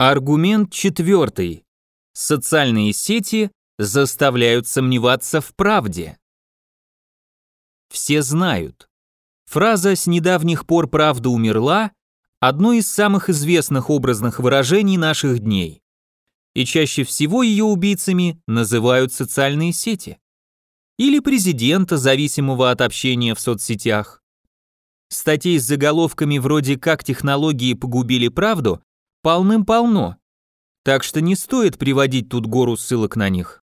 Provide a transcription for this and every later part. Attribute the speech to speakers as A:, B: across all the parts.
A: Аргумент четвертый. Социальные сети заставляют сомневаться в правде. Все знают. Фраза «с недавних пор правда умерла» – одно из самых известных образных выражений наших дней. И чаще всего ее убийцами называют социальные сети. Или президента, зависимого от общения в соцсетях. Статей с заголовками вроде «Как технологии погубили правду» полным-полно, так что не стоит приводить тут гору ссылок на них.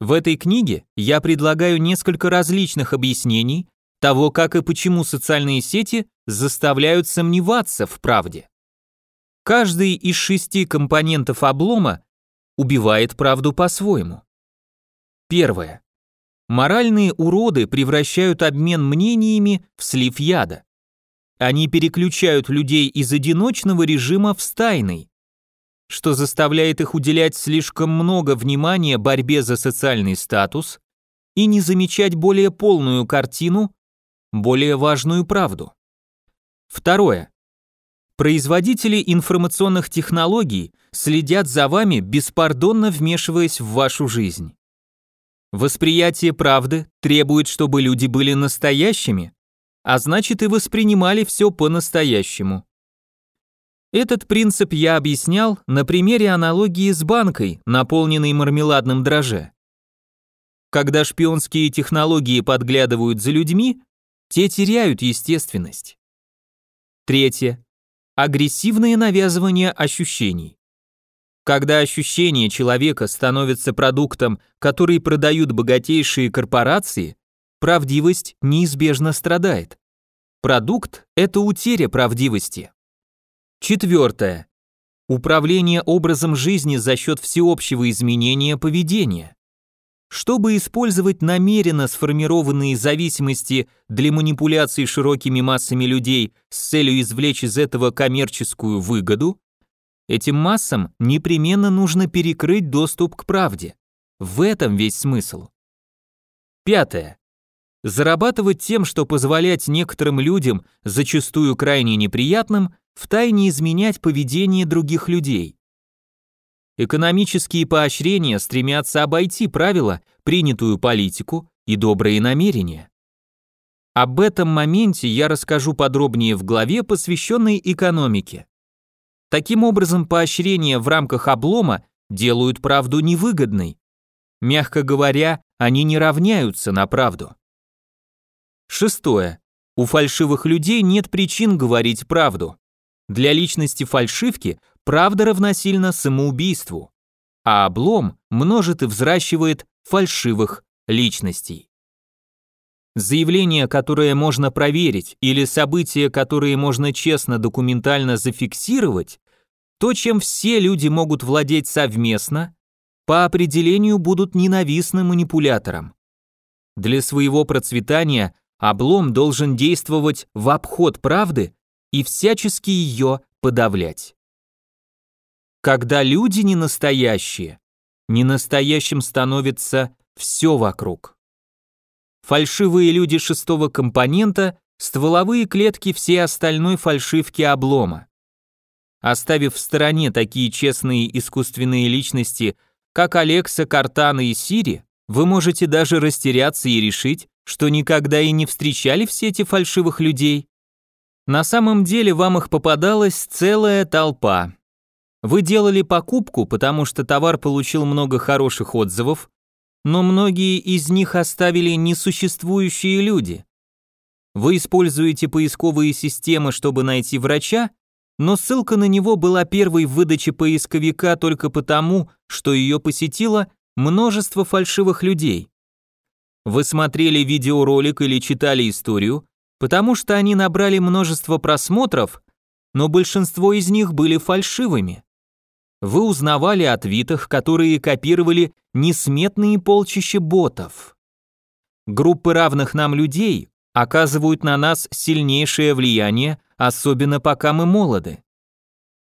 A: В этой книге я предлагаю несколько различных объяснений того, как и почему социальные сети заставляют сомневаться в правде. Каждый из шести компонентов облома убивает правду по-своему. Первое. Моральные уроды превращают обмен мнениями в слив яда. Они переключают людей из одиночного режима в стайный, что заставляет их уделять слишком много внимания борьбе за социальный статус и не замечать более полную картину, более важную правду. Второе. Производители информационных технологий следят за вами, беспардонно вмешиваясь в вашу жизнь. Восприятие правды требует, чтобы люди были настоящими, а значит и воспринимали все по-настоящему. Этот принцип я объяснял на примере аналогии с банкой, наполненной мармеладным дрожже. Когда шпионские технологии подглядывают за людьми, те теряют естественность. Третье. Агрессивное навязывание ощущений. Когда ощущения человека становятся продуктом, который продают богатейшие корпорации, правдивость неизбежно страдает. Продукт – это утеря правдивости. Четвертое. Управление образом жизни за счет всеобщего изменения поведения. Чтобы использовать намеренно сформированные зависимости для манипуляций широкими массами людей с целью извлечь из этого коммерческую выгоду, этим массам непременно нужно перекрыть доступ к правде. В этом весь смысл. Пятое. Зарабатывать тем, что позволять некоторым людям, зачастую крайне неприятным, втайне изменять поведение других людей. Экономические поощрения стремятся обойти правила, принятую политику и добрые намерения. Об этом моменте я расскажу подробнее в главе, посвященной экономике. Таким образом, поощрения в рамках облома делают правду невыгодной. Мягко говоря, они не равняются на правду. Шестое. У фальшивых людей нет причин говорить правду. Для личности фальшивки правда равносильно самоубийству, а облом множит и взращивает фальшивых личностей. Заявление, которое можно проверить, или события, которые можно честно документально зафиксировать, то, чем все люди могут владеть совместно, по определению будут ненавистны манипуляторам. Для своего процветания облом должен действовать в обход правды и всячески ее подавлять. Когда люди не настоящие, ненастоящим становится все вокруг. Фальшивые люди шестого компонента, стволовые клетки всей остальной фальшивки облома. Оставив в стороне такие честные искусственные личности, как Алекса, Картана и Сири, вы можете даже растеряться и решить, что никогда и не встречали в сети фальшивых людей. На самом деле вам их попадалась целая толпа. Вы делали покупку, потому что товар получил много хороших отзывов, но многие из них оставили несуществующие люди. Вы используете поисковые системы, чтобы найти врача, но ссылка на него была первой в выдаче поисковика только потому, что ее посетило множество фальшивых людей. Вы смотрели видеоролик или читали историю, потому что они набрали множество просмотров, но большинство из них были фальшивыми. Вы узнавали о твитах, которые копировали несметные полчища ботов. Группы равных нам людей оказывают на нас сильнейшее влияние, особенно пока мы молоды.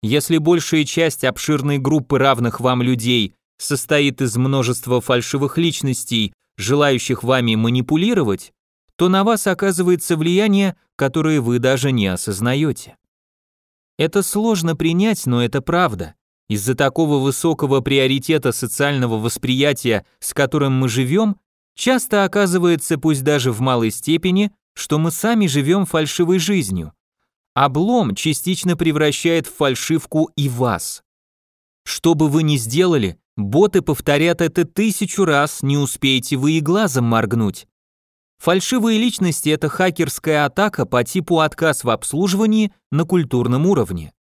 A: Если большая часть обширной группы равных вам людей состоит из множества фальшивых личностей, желающих вами манипулировать, то на вас оказывается влияние, которое вы даже не осознаете. Это сложно принять, но это правда. Из-за такого высокого приоритета социального восприятия, с которым мы живем, часто оказывается, пусть даже в малой степени, что мы сами живем фальшивой жизнью. Облом частично превращает в фальшивку и вас. Что бы вы ни сделали, боты повторят это тысячу раз, не успеете вы и глазом моргнуть. Фальшивые личности – это хакерская атака по типу отказ в обслуживании на культурном уровне.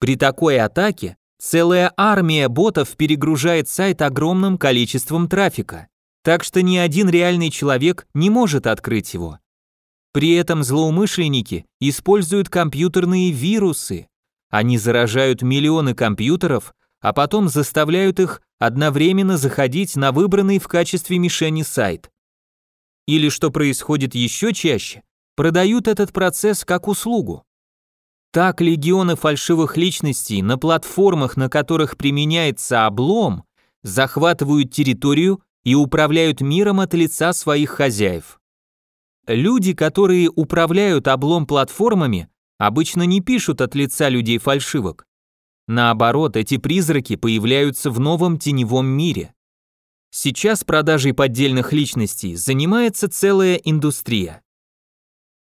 A: При такой атаке целая армия ботов перегружает сайт огромным количеством трафика, так что ни один реальный человек не может открыть его. При этом злоумышленники используют компьютерные вирусы. Они заражают миллионы компьютеров, а потом заставляют их одновременно заходить на выбранный в качестве мишени сайт. Или, что происходит еще чаще, продают этот процесс как услугу. Так легионы фальшивых личностей на платформах, на которых применяется облом, захватывают территорию и управляют миром от лица своих хозяев. Люди, которые управляют облом платформами, обычно не пишут от лица людей фальшивок. Наоборот, эти призраки появляются в новом теневом мире. Сейчас продажей поддельных личностей занимается целая индустрия.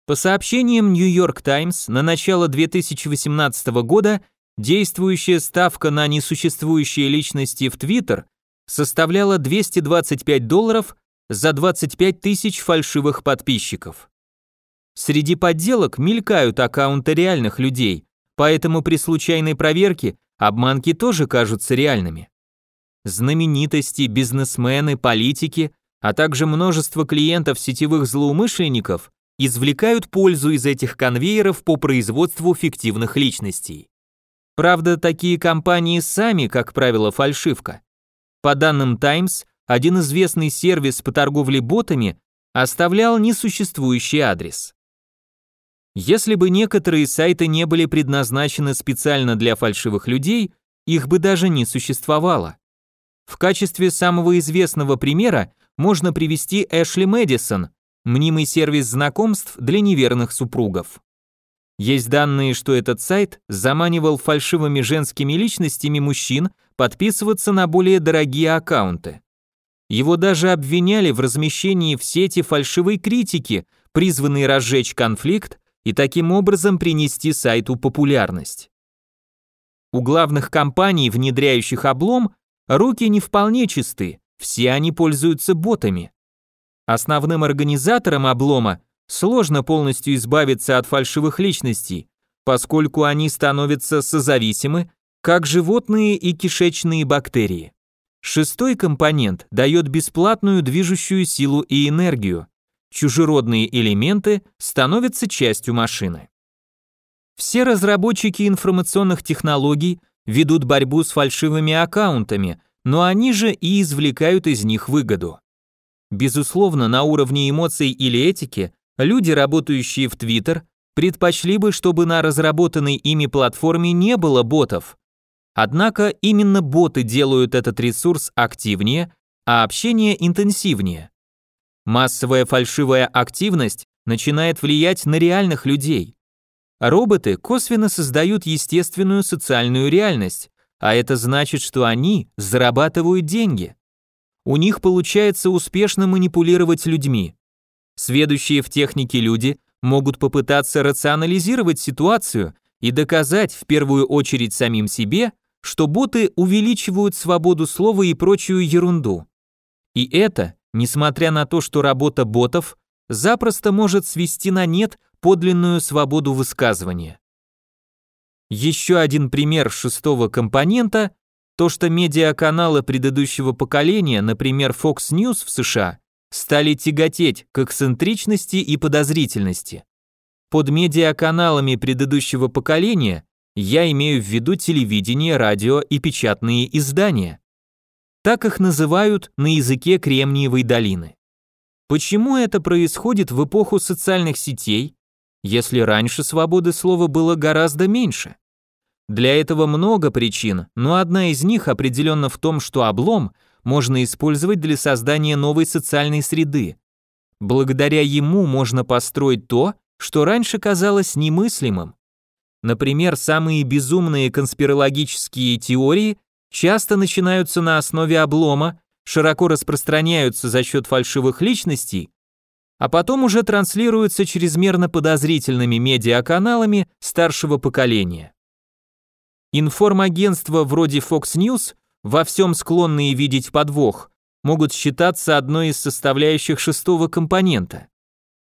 A: По сообщениям New York Times, на начало 2018 года действующая ставка на несуществующие личности в Twitter составляла 225 долларов за 25 тысяч фальшивых подписчиков. Среди подделок мелькают аккаунты реальных людей, поэтому при случайной проверке обманки тоже кажутся реальными знаменитости, бизнесмены, политики, а также множество клиентов сетевых злоумышленников извлекают пользу из этих конвейеров по производству фиктивных личностей. Правда, такие компании сами, как правило, фальшивка. По данным Times, один известный сервис по торговле ботами оставлял несуществующий адрес. Если бы некоторые сайты не были предназначены специально для фальшивых людей, их бы даже не существовало. В качестве самого известного примера можно привести Эшли Мэдисон, мнимый сервис знакомств для неверных супругов. Есть данные, что этот сайт заманивал фальшивыми женскими личностями мужчин подписываться на более дорогие аккаунты. Его даже обвиняли в размещении в сети фальшивой критики, призванной разжечь конфликт и таким образом принести сайту популярность. У главных компаний, внедряющих облом, Руки не вполне чисты, все они пользуются ботами. Основным организаторам облома сложно полностью избавиться от фальшивых личностей, поскольку они становятся созависимы, как животные и кишечные бактерии. Шестой компонент дает бесплатную движущую силу и энергию. Чужеродные элементы становятся частью машины. Все разработчики информационных технологий ведут борьбу с фальшивыми аккаунтами, но они же и извлекают из них выгоду. Безусловно, на уровне эмоций или этики люди, работающие в Twitter, предпочли бы, чтобы на разработанной ими платформе не было ботов. Однако именно боты делают этот ресурс активнее, а общение интенсивнее. Массовая фальшивая активность начинает влиять на реальных людей. Роботы косвенно создают естественную социальную реальность, а это значит, что они зарабатывают деньги. У них получается успешно манипулировать людьми. Сведущие в технике люди могут попытаться рационализировать ситуацию и доказать в первую очередь самим себе, что боты увеличивают свободу слова и прочую ерунду. И это, несмотря на то, что работа ботов запросто может свести на нет подлинную свободу высказывания. Еще один пример шестого компонента – то, что медиаканалы предыдущего поколения, например, Fox News в США, стали тяготеть к эксцентричности и подозрительности. Под медиаканалами предыдущего поколения я имею в виду телевидение, радио и печатные издания. Так их называют на языке Кремниевой долины. Почему это происходит в эпоху социальных сетей, если раньше свободы слова было гораздо меньше? Для этого много причин, но одна из них определенно в том, что облом можно использовать для создания новой социальной среды. Благодаря ему можно построить то, что раньше казалось немыслимым. Например, самые безумные конспирологические теории часто начинаются на основе облома, широко распространяются за счет фальшивых личностей, а потом уже транслируются чрезмерно подозрительными медиаканалами старшего поколения. Информагентства вроде Fox News, во всем склонные видеть подвох, могут считаться одной из составляющих шестого компонента.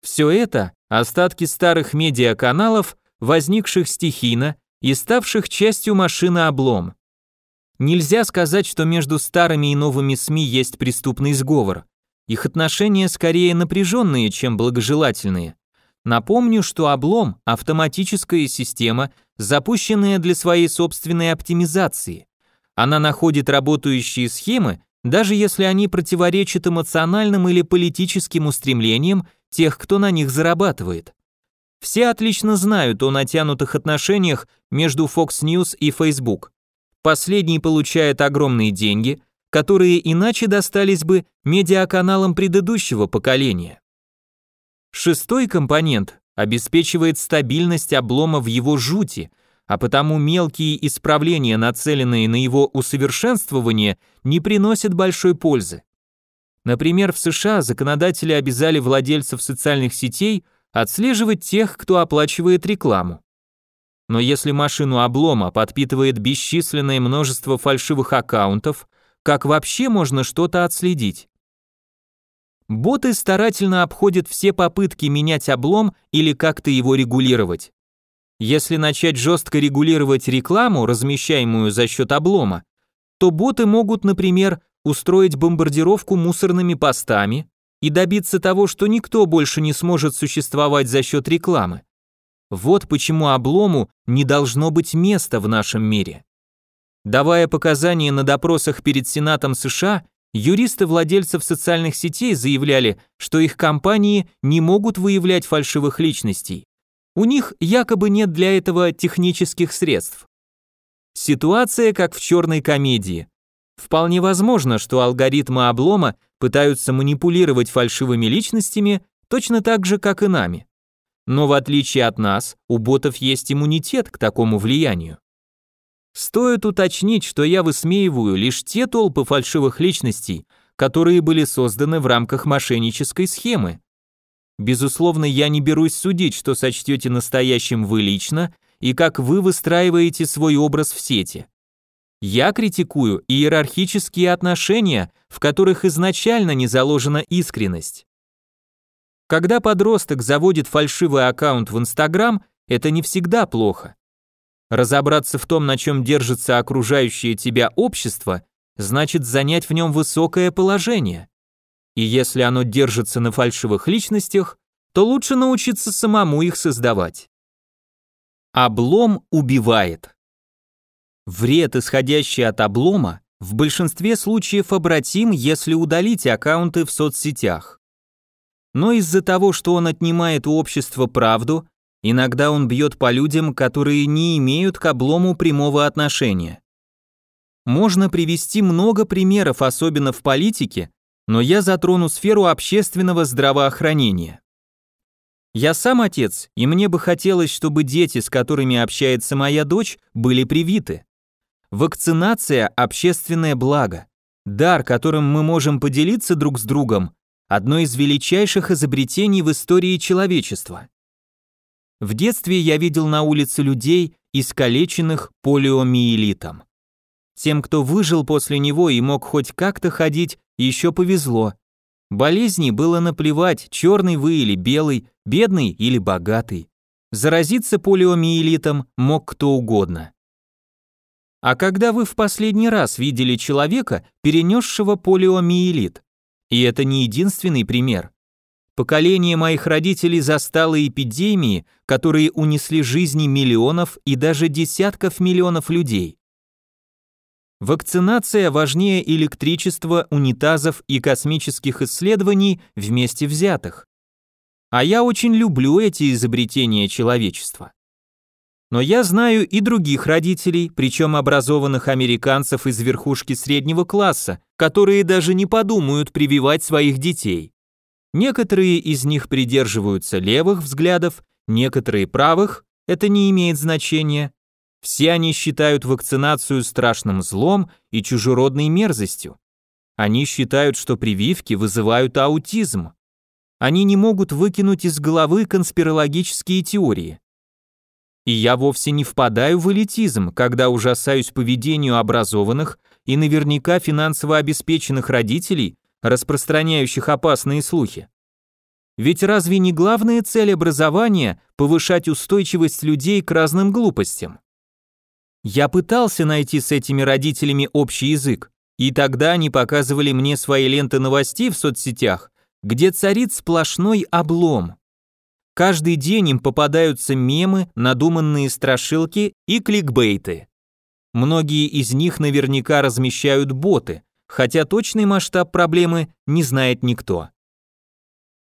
A: Все это – остатки старых медиаканалов, возникших стихийно и ставших частью машины облом. Нельзя сказать, что между старыми и новыми СМИ есть преступный сговор. Их отношения скорее напряженные, чем благожелательные. Напомню, что облом – автоматическая система, запущенная для своей собственной оптимизации. Она находит работающие схемы, даже если они противоречат эмоциональным или политическим устремлениям тех, кто на них зарабатывает. Все отлично знают о натянутых отношениях между Fox News и Facebook. Последний получает огромные деньги, которые иначе достались бы медиаканалам предыдущего поколения. Шестой компонент обеспечивает стабильность облома в его жути, а потому мелкие исправления, нацеленные на его усовершенствование, не приносят большой пользы. Например, в США законодатели обязали владельцев социальных сетей отслеживать тех, кто оплачивает рекламу. Но если машину облома подпитывает бесчисленное множество фальшивых аккаунтов, как вообще можно что-то отследить? Боты старательно обходят все попытки менять облом или как-то его регулировать. Если начать жестко регулировать рекламу, размещаемую за счет облома, то боты могут, например, устроить бомбардировку мусорными постами, и добиться того, что никто больше не сможет существовать за счет рекламы. Вот почему облому не должно быть места в нашем мире. Давая показания на допросах перед Сенатом США, юристы владельцев социальных сетей заявляли, что их компании не могут выявлять фальшивых личностей. У них якобы нет для этого технических средств. Ситуация как в черной комедии. Вполне возможно, что алгоритмы облома пытаются манипулировать фальшивыми личностями точно так же, как и нами. Но в отличие от нас, у ботов есть иммунитет к такому влиянию. Стоит уточнить, что я высмеиваю лишь те толпы фальшивых личностей, которые были созданы в рамках мошеннической схемы. Безусловно, я не берусь судить, что сочтете настоящим вы лично и как вы выстраиваете свой образ в сети. Я критикую иерархические отношения, в которых изначально не заложена искренность. Когда подросток заводит фальшивый аккаунт в Инстаграм, это не всегда плохо. Разобраться в том, на чем держится окружающее тебя общество, значит занять в нем высокое положение. И если оно держится на фальшивых личностях, то лучше научиться самому их создавать. Облом убивает. Вред, исходящий от облома, в большинстве случаев обратим, если удалить аккаунты в соцсетях. Но из-за того, что он отнимает у общества правду, иногда он бьет по людям, которые не имеют к облому прямого отношения. Можно привести много примеров, особенно в политике, но я затрону сферу общественного здравоохранения. Я сам отец, и мне бы хотелось, чтобы дети, с которыми общается моя дочь, были привиты. Вакцинация – общественное благо. Дар, которым мы можем поделиться друг с другом, одно из величайших изобретений в истории человечества. В детстве я видел на улице людей, искалеченных полиомиелитом. Тем, кто выжил после него и мог хоть как-то ходить, еще повезло. Болезни было наплевать, черный вы или белый, бедный или богатый. Заразиться полиомиелитом мог кто угодно. А когда вы в последний раз видели человека, перенесшего полиомиелит? И это не единственный пример. Поколение моих родителей застало эпидемии, которые унесли жизни миллионов и даже десятков миллионов людей. Вакцинация важнее электричества, унитазов и космических исследований вместе взятых. А я очень люблю эти изобретения человечества. Но я знаю и других родителей, причем образованных американцев из верхушки среднего класса, которые даже не подумают прививать своих детей. Некоторые из них придерживаются левых взглядов, некоторые правых, Это не имеет значения. Все они считают вакцинацию страшным злом и чужеродной мерзостью. Они считают, что прививки вызывают аутизм. Они не могут выкинуть из головы конспирологические теории. И я вовсе не впадаю в элитизм, когда ужасаюсь поведению образованных и наверняка финансово обеспеченных родителей, распространяющих опасные слухи. Ведь разве не главная цель образования повышать устойчивость людей к разным глупостям? Я пытался найти с этими родителями общий язык, и тогда они показывали мне свои ленты новостей в соцсетях, где царит сплошной облом. Каждый день им попадаются мемы, надуманные страшилки и кликбейты. Многие из них наверняка размещают боты, хотя точный масштаб проблемы не знает никто.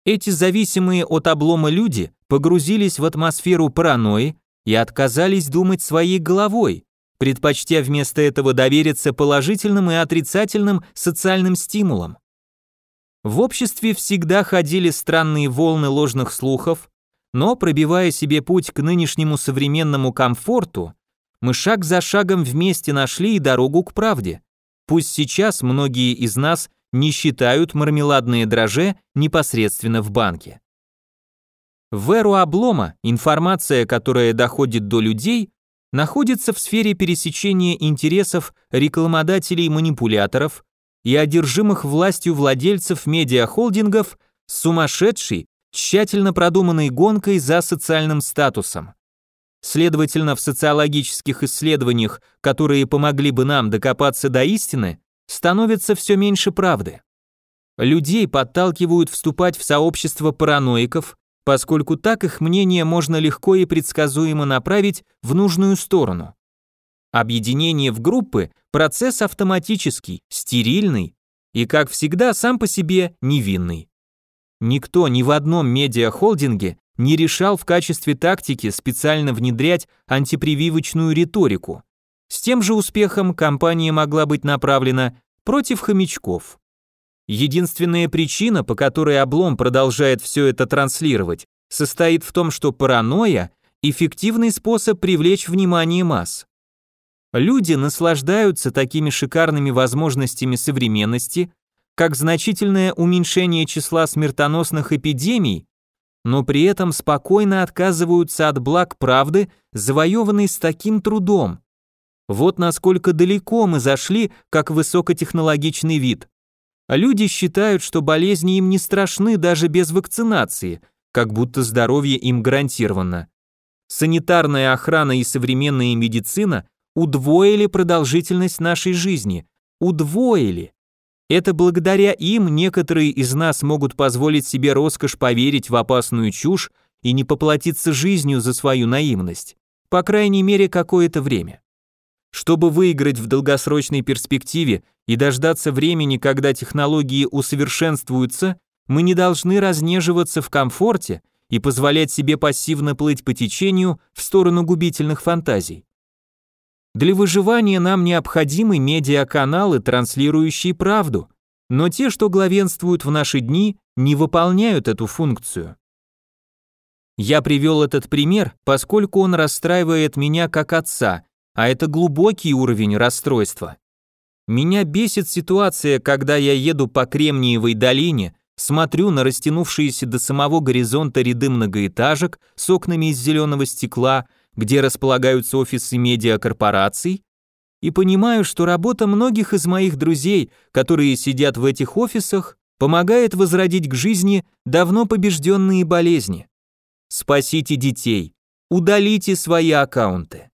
A: Эти зависимые от облома люди погрузились в атмосферу паранойи и отказались думать своей головой, предпочтя вместо этого довериться положительным и отрицательным социальным стимулам. В обществе всегда ходили странные волны ложных слухов, но пробивая себе путь к нынешнему современному комфорту, мы шаг за шагом вместе нашли и дорогу к правде. Пусть сейчас многие из нас не считают мармеладные дрожжи непосредственно в банке. В эру облома информация, которая доходит до людей, находится в сфере пересечения интересов рекламодателей-манипуляторов, и одержимых властью владельцев медиахолдингов сумасшедшей, тщательно продуманной гонкой за социальным статусом. Следовательно, в социологических исследованиях, которые помогли бы нам докопаться до истины, становится все меньше правды. Людей подталкивают вступать в сообщество параноиков, поскольку так их мнение можно легко и предсказуемо направить в нужную сторону. Объединение в группы – процесс автоматический, стерильный и, как всегда, сам по себе невинный. Никто ни в одном медиахолдинге не решал в качестве тактики специально внедрять антипрививочную риторику. С тем же успехом компания могла быть направлена против хомячков. Единственная причина, по которой облом продолжает все это транслировать, состоит в том, что паранойя – эффективный способ привлечь внимание масс. Люди наслаждаются такими шикарными возможностями современности, как значительное уменьшение числа смертоносных эпидемий, но при этом спокойно отказываются от благ правды, завоеванной с таким трудом. Вот насколько далеко мы зашли, как высокотехнологичный вид. Люди считают, что болезни им не страшны даже без вакцинации, как будто здоровье им гарантировано. Санитарная охрана и современная медицина удвоили продолжительность нашей жизни. Удвоили. Это благодаря им некоторые из нас могут позволить себе роскошь поверить в опасную чушь и не поплатиться жизнью за свою наивность. По крайней мере, какое-то время. Чтобы выиграть в долгосрочной перспективе и дождаться времени, когда технологии усовершенствуются, мы не должны разнеживаться в комфорте и позволять себе пассивно плыть по течению в сторону губительных фантазий. Для выживания нам необходимы медиаканалы, транслирующие правду, но те, что главенствуют в наши дни, не выполняют эту функцию. Я привел этот пример, поскольку он расстраивает меня как отца, а это глубокий уровень расстройства. Меня бесит ситуация, когда я еду по Кремниевой долине, смотрю на растянувшиеся до самого горизонта ряды многоэтажек с окнами из зеленого стекла, где располагаются офисы медиакорпораций, и понимаю, что работа многих из моих друзей, которые сидят в этих офисах, помогает возродить к жизни давно побежденные болезни. Спасите детей, удалите свои аккаунты.